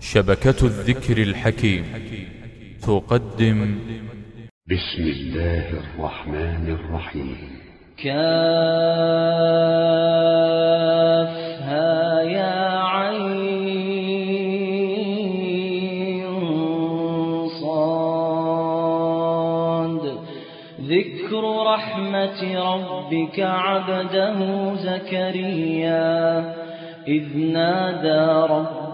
شبكة الذكر الحكيم. تقدم. بسم الله الرحمن الرحيم. كافها يا عين صاد. ذكر رحمة ربك عبده زكريا. إذ نادى ربه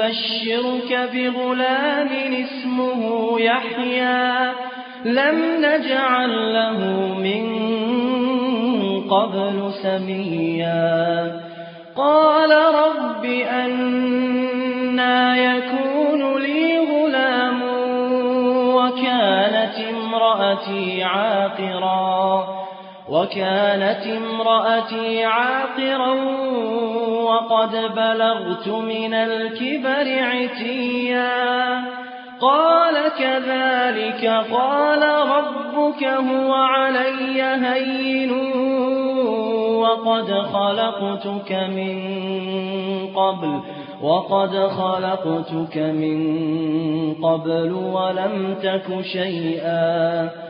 نبشرك بغلام اسمه يحيى لم نجعل له من قبل سميا. قال رب أنا يكون لي غلام وكانت امرأتي عاقرا. وكانت امرأتي عاقرا وقد بلغت من الكبر عتيا. قال كذلك قال ربك هو علي هين وقد خلقتك من قبل وقد خلقتك من قبل ولم تك شيئا.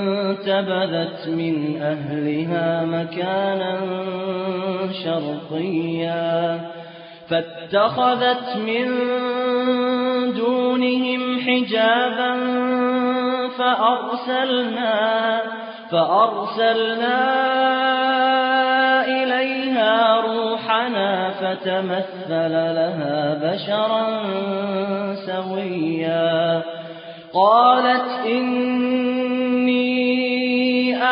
انتبذت من أهلها مكانا شرقيا فاتخذت من دونهم حجابا فأرسلنا فأرسلنا إليها روحنا فتمثل لها بشرا سويا. قالت إني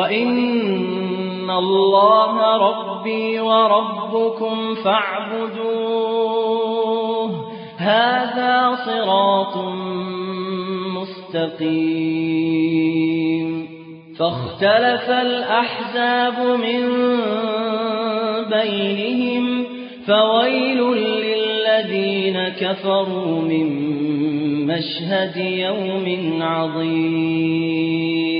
وإن الله ربي وربكم فاعبدوه هذا صراط مستقيم فاختلف الأحزاب من بينهم فويل للذين كفروا من مشهد يوم عظيم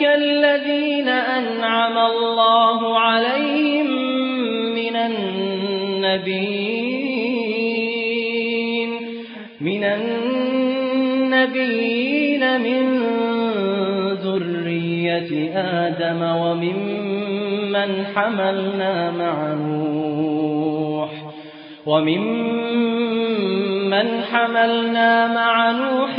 الذين أنعم الله عليهم من النبيين من النبيين من ذرية آدم وممن حملنا مع نوح وممن حملنا مع نوح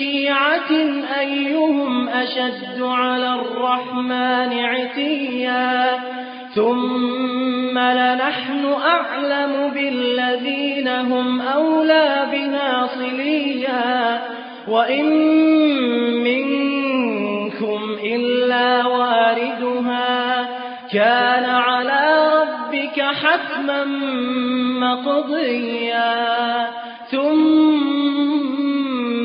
شيعة أيهم أشد على الرحمن عتيا ثم لنحن أعلم بالذين هم أولى بها صليا وإن منكم إلا واردها كان على ربك حتما مقضيا ثم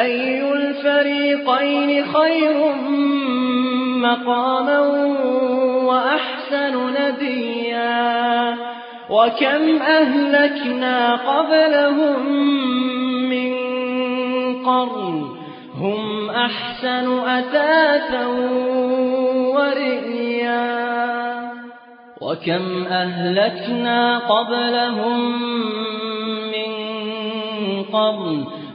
أي الفريقين خير مقاما وأحسن نديا وكم أهلكنا قبلهم من قرن هم أحسن أثاثا ورئيا وكم أهلكنا قبلهم من قرن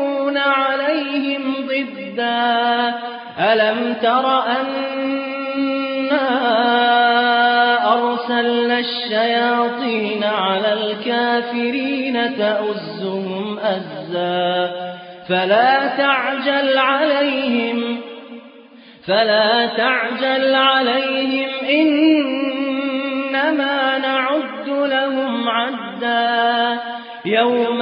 عليهم ألم تر أنا أرسلنا الشياطين على الكافرين تأزهم أزا. فلا تعجل عليهم فلا تعجل عليهم إنما نعد لهم عدا. يوم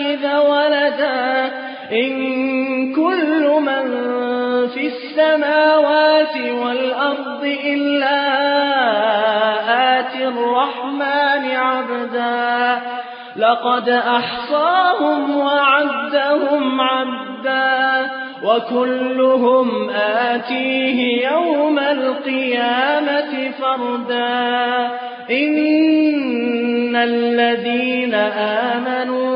يتخذ ولدا إن كل من في السماوات والأرض إلا آتي الرحمن عبدا لقد أحصاهم وعدهم عدا وكلهم آتيه يوم القيامة فردا إن الذين آمنوا